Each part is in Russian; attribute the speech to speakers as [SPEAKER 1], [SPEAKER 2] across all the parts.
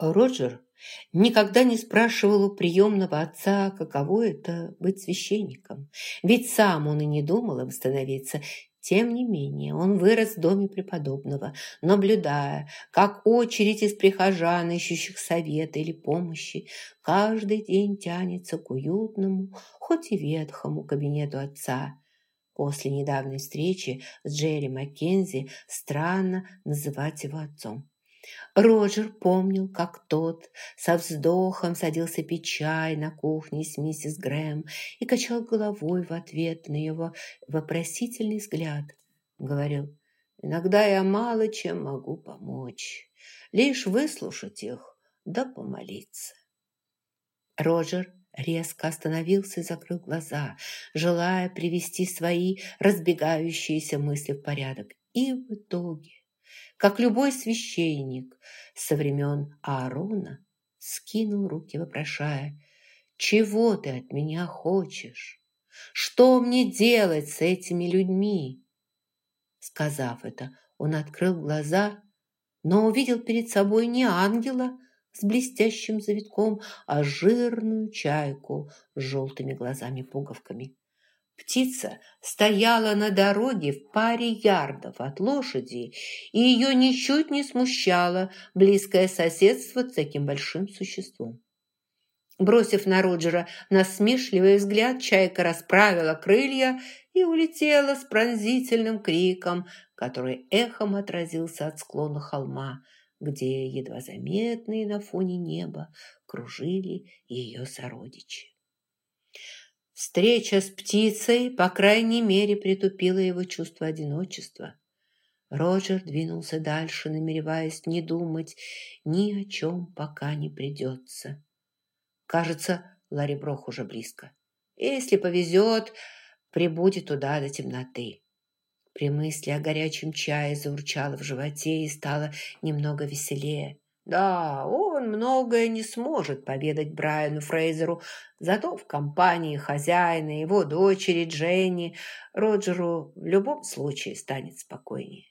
[SPEAKER 1] Роджер никогда не спрашивал у приемного отца, каково это быть священником. Ведь сам он и не думал им становиться. Тем не менее, он вырос в доме преподобного, наблюдая, как очередь из прихожан, ищущих совета или помощи, каждый день тянется к уютному, хоть и ветхому кабинету отца. После недавней встречи с Джерри Маккензи странно называть его отцом. Роджер помнил, как тот со вздохом садился пить чай на кухне с миссис Грэм и качал головой в ответ на его вопросительный взгляд. Говорил, «Иногда я мало чем могу помочь, лишь выслушать их да помолиться». Роджер резко остановился и закрыл глаза, желая привести свои разбегающиеся мысли в порядок. И в итоге как любой священник со времен Аарона, скинул руки, вопрошая, «Чего ты от меня хочешь? Что мне делать с этими людьми?» Сказав это, он открыл глаза, но увидел перед собой не ангела с блестящим завитком, а жирную чайку с желтыми глазами-пуговками. Птица стояла на дороге в паре ярдов от лошади, и ее ничуть не смущало близкое соседство с таким большим существом. Бросив на Роджера насмешливый взгляд, чайка расправила крылья и улетела с пронзительным криком, который эхом отразился от склона холма, где, едва заметные на фоне неба, кружили ее сородичи. Встреча с птицей, по крайней мере, притупила его чувство одиночества. Роджер двинулся дальше, намереваясь не думать ни о чем, пока не придется. Кажется, Ларри Брох уже близко. Если повезет, прибудет туда до темноты. При мысли о горячем чае заурчало в животе и стало немного веселее. Да, он многое не сможет поведать Брайану Фрейзеру, зато в компании хозяина, его дочери Дженни, Роджеру в любом случае станет спокойнее.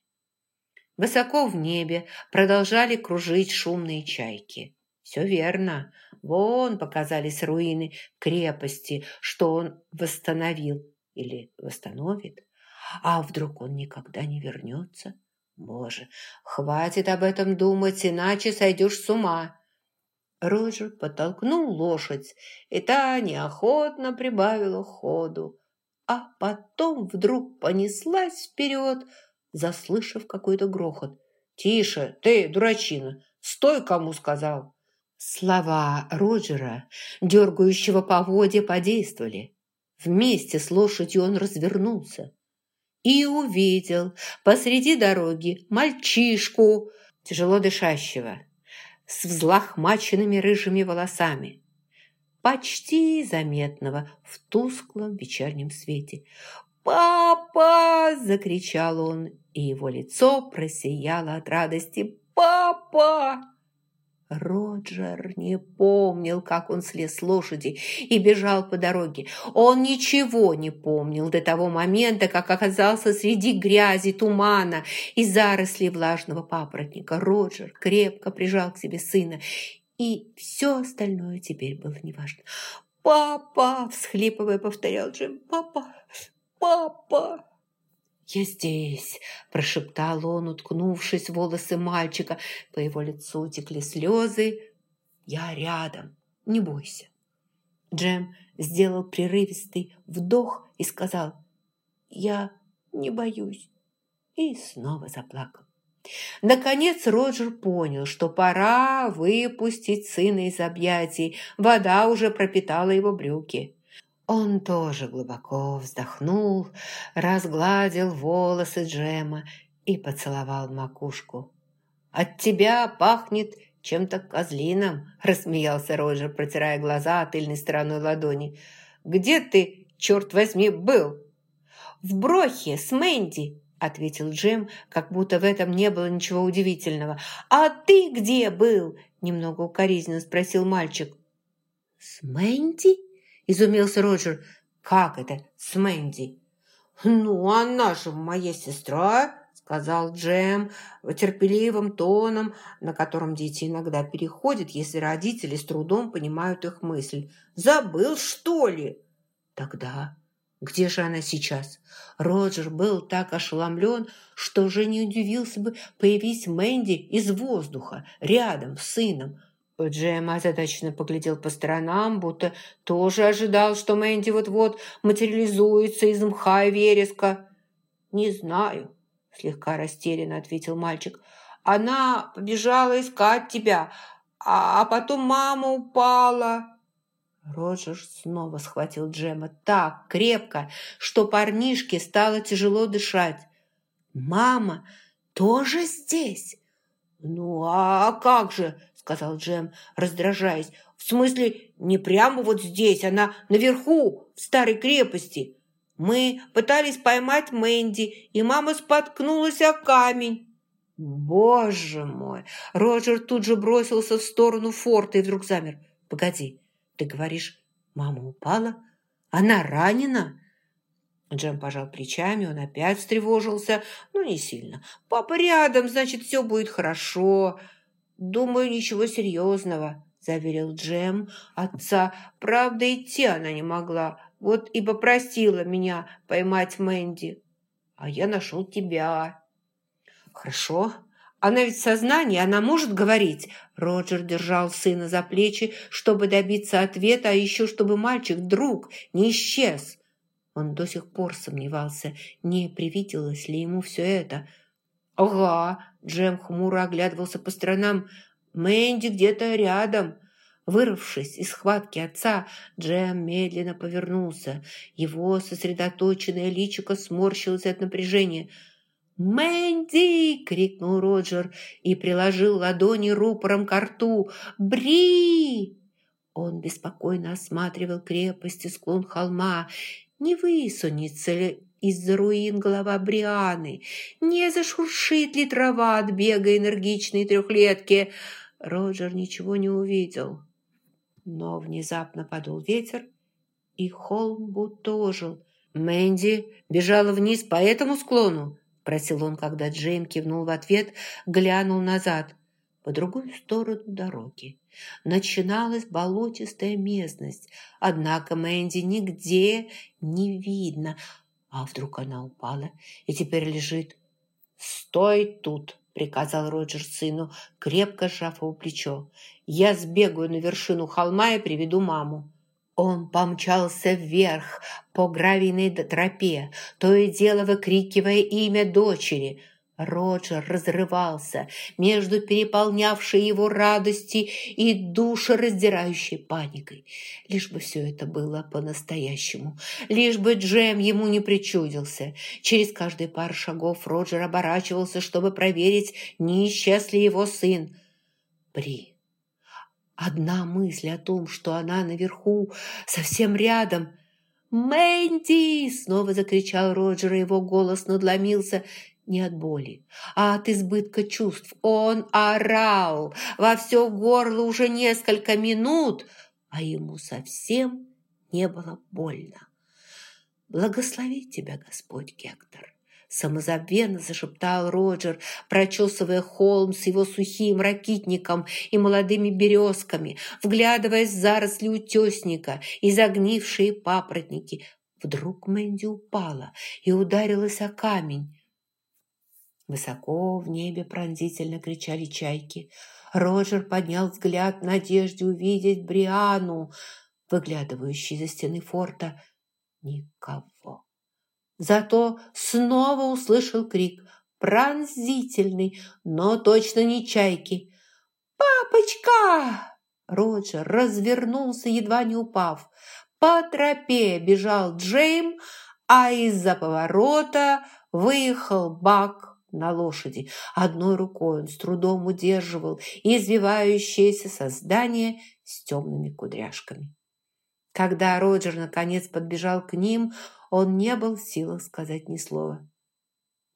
[SPEAKER 1] Высоко в небе продолжали кружить шумные чайки. Все верно. Вон показались руины крепости, что он восстановил или восстановит. А вдруг он никогда не вернется? Боже, хватит об этом думать, иначе сойдешь с ума. Роджер подтолкнул лошадь, и та неохотно прибавила ходу, а потом вдруг понеслась вперед, заслышав какой-то грохот. «Тише, ты, дурачина! Стой, кому сказал!» Слова Роджера, дергающего поводья, подействовали. Вместе с лошадью он развернулся и увидел посреди дороги мальчишку, тяжело дышащего, с взлохмаченными рыжими волосами, почти заметного в тусклом вечернем свете. «Папа!» – закричал он, и его лицо просияло от радости. «Папа!» Роджер не помнил, как он слез с лошади и бежал по дороге. Он ничего не помнил до того момента, как оказался среди грязи, тумана и зарослей влажного папоротника. Роджер крепко прижал к себе сына, и все остальное теперь было неважно. «Папа!» – всхлипывая, повторял Джим. «Папа! Папа!» «Я здесь!» – прошептал он, уткнувшись в волосы мальчика. По его лицу текли слезы. «Я рядом, не бойся!» Джем сделал прерывистый вдох и сказал «Я не боюсь» и снова заплакал. Наконец Роджер понял, что пора выпустить сына из объятий. Вода уже пропитала его брюки. Он тоже глубоко вздохнул, разгладил волосы Джема и поцеловал макушку. «От тебя пахнет чем-то козлиным», – рассмеялся Роджер, протирая глаза тыльной стороной ладони. «Где ты, черт возьми, был?» «В Брохе с Мэнди», – ответил Джем, как будто в этом не было ничего удивительного. «А ты где был?» – немного укоризненно спросил мальчик. «С Мэнди?» Изумился Роджер. «Как это с Мэнди?» «Ну, она же моя сестра», сказал Джем терпеливым тоном, на котором дети иногда переходят, если родители с трудом понимают их мысль. «Забыл, что ли?» «Тогда где же она сейчас?» Роджер был так ошеломлен, что уже не удивился бы, появись Мэнди из воздуха, рядом с сыном. Джем озадаченно поглядел по сторонам, будто тоже ожидал, что Мэнди вот-вот материализуется из мха и вереска. «Не знаю», – слегка растерянно ответил мальчик. «Она побежала искать тебя, а, а потом мама упала». Роджер снова схватил Джема так крепко, что парнишке стало тяжело дышать. «Мама тоже здесь?» «Ну, а как же?» – сказал Джем, раздражаясь. «В смысле, не прямо вот здесь, она наверху, в старой крепости. Мы пытались поймать Мэнди, и мама споткнулась о камень». «Боже мой!» Роджер тут же бросился в сторону форта и вдруг замер. «Погоди, ты говоришь, мама упала? Она ранена?» Джем пожал плечами, он опять встревожился, но не сильно. «Папа рядом, значит, все будет хорошо. Думаю, ничего серьезного», – заверил Джем отца. «Правда, идти она не могла, вот и попросила меня поймать Мэнди. А я нашел тебя». «Хорошо, она ведь в сознании, она может говорить?» Роджер держал сына за плечи, чтобы добиться ответа, а еще чтобы мальчик вдруг не исчез. Он до сих пор сомневался, не привиделось ли ему все это. «Ага!» – Джем хмуро оглядывался по сторонам. «Мэнди где-то рядом!» Вырвавшись из схватки отца, Джем медленно повернулся. Его сосредоточенное личико сморщилось от напряжения – «Мэнди!» – крикнул Роджер и приложил ладони рупором к рту. «Бри!» Он беспокойно осматривал крепость и склон холма. Не высунется ли из-за руин голова Брианы? Не зашуршит ли трава от бега энергичной трехлетки? Роджер ничего не увидел. Но внезапно подул ветер, и холм будто ожил. Мэнди бежала вниз по этому склону. – просил он, когда Джейм кивнул в ответ, глянул назад. По другую сторону дороги начиналась болотистая местность, однако Мэнди нигде не видно. А вдруг она упала и теперь лежит? «Стой тут!» – приказал Роджер сыну, крепко сжав его плечо. «Я сбегаю на вершину холма и приведу маму». Он помчался вверх по гравийной тропе, то и дело выкрикивая имя дочери. Роджер разрывался между переполнявшей его радости и душераздирающей паникой. Лишь бы все это было по-настоящему, лишь бы Джем ему не причудился. Через каждые пару шагов Роджер оборачивался, чтобы проверить, не исчез ли его сын. При Одна мысль о том, что она наверху, совсем рядом. «Мэнди!» – снова закричал Роджер, и его голос надломился не от боли, а от избытка чувств. Он орал во все горло уже несколько минут, а ему совсем не было больно. «Благослови тебя, Господь Гектор!» Самозабвенно зашептал Роджер, прочесывая холм с его сухим ракитником и молодыми березками, вглядываясь в заросли утесника и загнившие папоротники. Вдруг Мэнди упала и ударилась о камень. Высоко в небе пронзительно кричали чайки. Роджер поднял взгляд в надежде увидеть Бриану, выглядывающей за стены форта. Никого. Зато снова услышал крик, пронзительный, но точно не чайки. «Папочка!» Роджер развернулся, едва не упав. По тропе бежал Джейм, а из-за поворота выехал Бак на лошади. Одной рукой он с трудом удерживал извивающееся создание с темными кудряшками. Когда Роджер наконец подбежал к ним, он не был в силах сказать ни слова.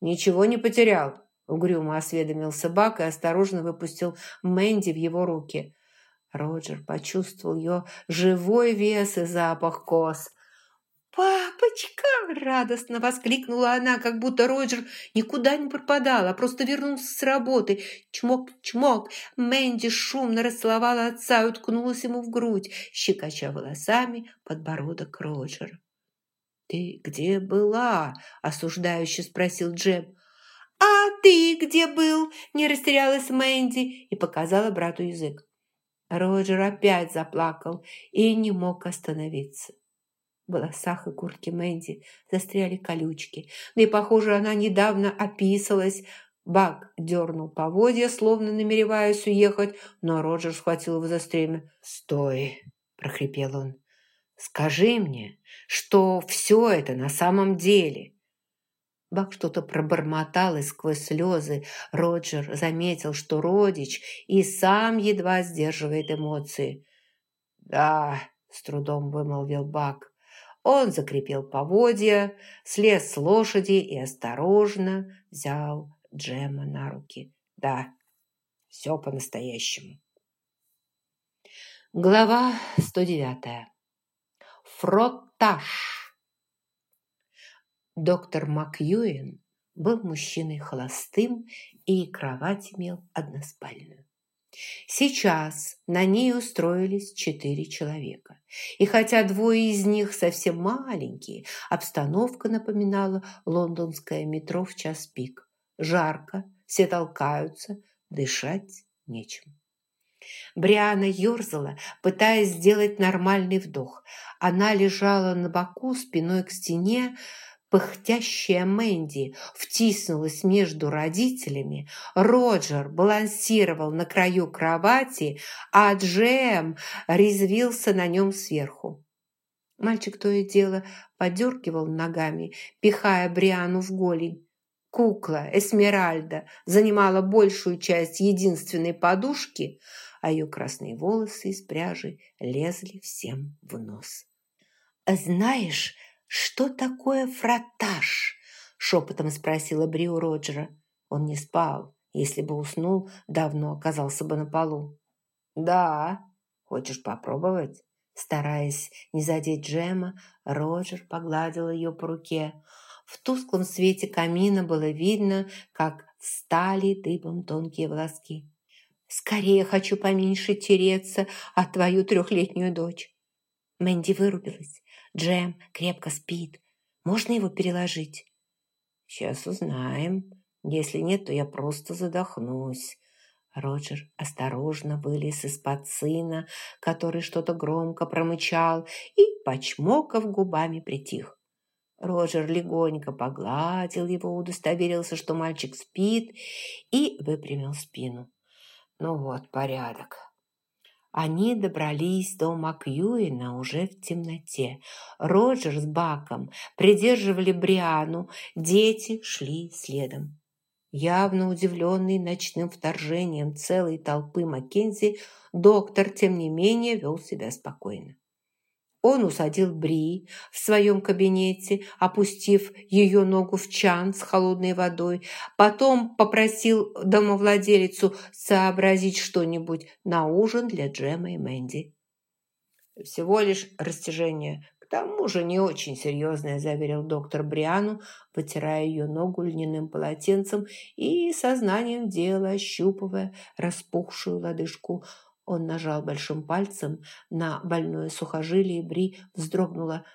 [SPEAKER 1] «Ничего не потерял», – угрюмо осведомился Бак и осторожно выпустил Мэнди в его руки. Роджер почувствовал ее живой вес и запах кос. «Папочка!» Радостно воскликнула она, как будто Роджер никуда не пропадал, а просто вернулся с работы. Чмок-чмок! Мэнди шумно расцеловала отца и уткнулась ему в грудь, щекоча волосами подбородок Роджера. «Ты где была?» – осуждающе спросил Джеб. «А ты где был?» – не растерялась Мэнди и показала брату язык. Роджер опять заплакал и не мог остановиться. В волосах и куртке Мэнди застряли колючки. Да и, похоже, она недавно описалась. Бак дернул поводья, словно намереваясь уехать, но Роджер схватил его за стремя. «Стой!» – прохрипел он. «Скажи мне, что все это на самом деле?» Бак что-то пробормотал, и сквозь слезы Роджер заметил, что родич и сам едва сдерживает эмоции. «Да», – с трудом вымолвил Бак, он закрепил поводья, слез с лошади и осторожно взял Джема на руки. Да, все по-настоящему. Глава 109. Фротаж. Доктор Макьюин был мужчиной холостым и кровать имел односпальную. Сейчас на ней устроились четыре человека. И хотя двое из них совсем маленькие, обстановка напоминала лондонское метро в час пик. Жарко, все толкаются, дышать нечем. Бриана ерзала, пытаясь сделать нормальный вдох. Она лежала на боку спиной к стене, Пыхтящая Мэнди втиснулась между родителями, Роджер балансировал на краю кровати, а Джем резвился на нем сверху. Мальчик то и дело подергивал ногами, пихая Бриану в голень. Кукла Эсмеральда занимала большую часть единственной подушки, а ее красные волосы из пряжи лезли всем в нос. «Знаешь, «Что такое фротаж?» – шепотом спросила Бри у Роджера. Он не спал. Если бы уснул, давно оказался бы на полу. «Да. Хочешь попробовать?» Стараясь не задеть Джема, Роджер погладил ее по руке. В тусклом свете камина было видно, как встали дыбом тонкие волоски. «Скорее хочу поменьше тереться о твою трехлетнюю дочь». Мэнди вырубилась. Джем крепко спит. Можно его переложить?» «Сейчас узнаем. Если нет, то я просто задохнусь». Роджер осторожно вылез из-под сына, который что-то громко промычал и, почмокав губами, притих. Роджер легонько погладил его, удостоверился, что мальчик спит, и выпрямил спину. «Ну вот, порядок. Они добрались до Макьюина уже в темноте. Роджер с Баком придерживали Бриану, дети шли следом. Явно удивленный ночным вторжением целой толпы Маккензи, доктор, тем не менее, вел себя спокойно. Он усадил Бри в своем кабинете, опустив ее ногу в чан с холодной водой. Потом попросил домовладелицу сообразить что-нибудь на ужин для Джема и Мэнди. «Всего лишь растяжение. К тому же не очень серьезное», – заверил доктор Бриану, вытирая ее ногу льняным полотенцем и сознанием дела ощупывая распухшую лодыжку – он нажал большим пальцем на больное сухожилие, Бри вздрогнула.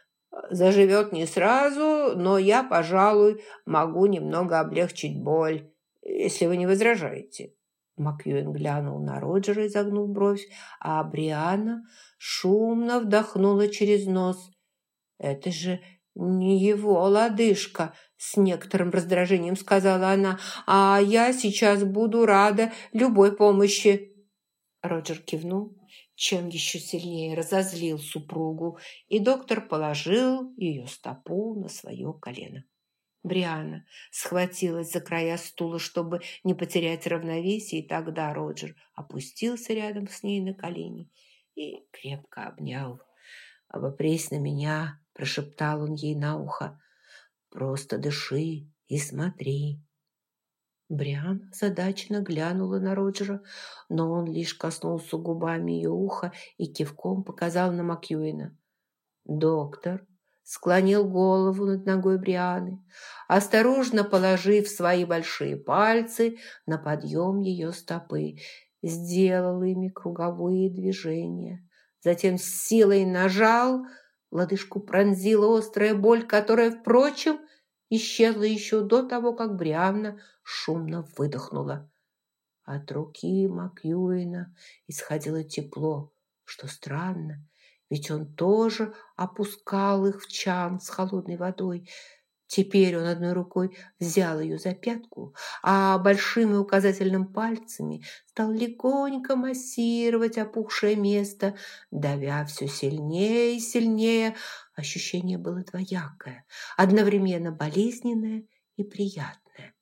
[SPEAKER 1] «Заживет не сразу, но я, пожалуй, могу немного облегчить боль, если вы не возражаете». Макьюин глянул на Роджера, и загнул бровь, а Бриана шумно вдохнула через нос. «Это же не его лодыжка!» С некоторым раздражением сказала она. «А я сейчас буду рада любой помощи!» Роджер кивнул, чем еще сильнее разозлил супругу, и доктор положил ее стопу на свое колено. Бриана схватилась за края стула, чтобы не потерять равновесие, и тогда Роджер опустился рядом с ней на колени и крепко обнял. «Обопрись на меня», – прошептал он ей на ухо. «Просто дыши и смотри». Бриан задачно глянула на Роджера, но он лишь коснулся губами ее уха и кивком показал на Макьюина. Доктор склонил голову над ногой Брианы, осторожно положив свои большие пальцы на подъем ее стопы, сделал ими круговые движения. Затем с силой нажал, лодыжку пронзила острая боль, которая, впрочем, исчезла еще до того, как Брианна шумно выдохнула. От руки Макьюина исходило тепло, что странно, ведь он тоже опускал их в чан с холодной водой. Теперь он одной рукой взял ее за пятку, а большими указательным пальцами стал легонько массировать опухшее место, давя все сильнее и сильнее. Ощущение было двоякое, одновременно болезненное и приятное.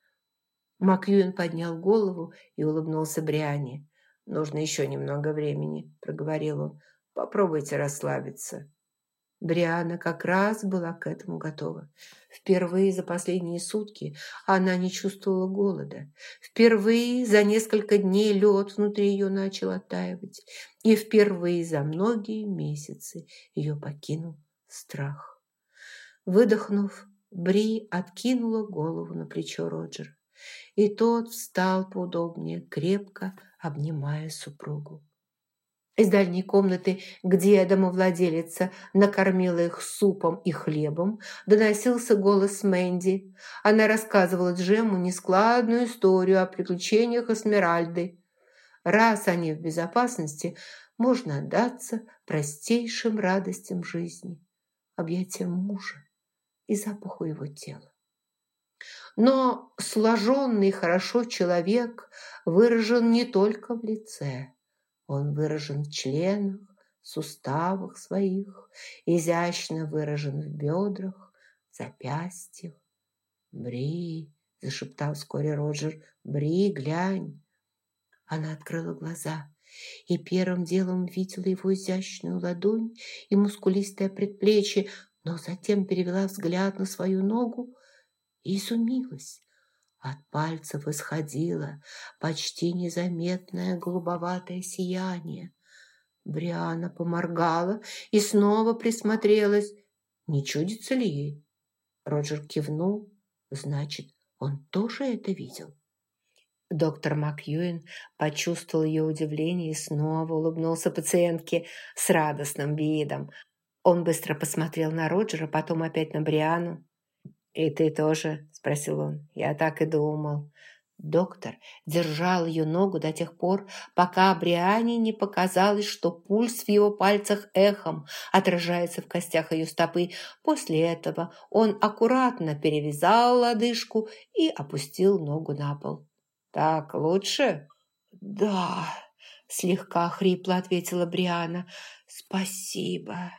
[SPEAKER 1] Макьюин поднял голову и улыбнулся Бриане. «Нужно еще немного времени», – проговорил он. Попробуйте расслабиться». Бриана как раз была к этому готова. Впервые за последние сутки она не чувствовала голода. Впервые за несколько дней лед внутри ее начал оттаивать. И впервые за многие месяцы ее покинул страх. Выдохнув, Бри откинула голову на плечо Роджера. И тот встал поудобнее, крепко обнимая супругу. Из дальней комнаты, где домовладелица накормила их супом и хлебом, доносился голос Мэнди. Она рассказывала Джему нескладную историю о приключениях Эсмеральды. Раз они в безопасности, можно отдаться простейшим радостям жизни, объятиям мужа и запаху его тела. Но сложенный хорошо человек выражен не только в лице – он выражен в членах, суставах своих, изящно выражен в бедрах, запястьях. «Бри!» – зашептал вскоре Роджер. «Бри, глянь!» Она открыла глаза и первым делом видела его изящную ладонь и мускулистое предплечье, но затем перевела взгляд на свою ногу и изумилась. От пальцев исходило почти незаметное голубоватое сияние. Бриана поморгала и снова присмотрелась. Не чудится ли ей? Роджер кивнул. Значит, он тоже это видел. Доктор Макьюин почувствовал ее удивление и снова улыбнулся пациентке с радостным видом. Он быстро посмотрел на Роджера, потом опять на Бриану. «И ты тоже?» – спросил он. «Я так и думал». Доктор держал ее ногу до тех пор, пока Бриане не показалось, что пульс в его пальцах эхом отражается в костях ее стопы. После этого он аккуратно перевязал лодыжку и опустил ногу на пол. «Так лучше?» «Да», – слегка хрипло ответила Бриана. «Спасибо».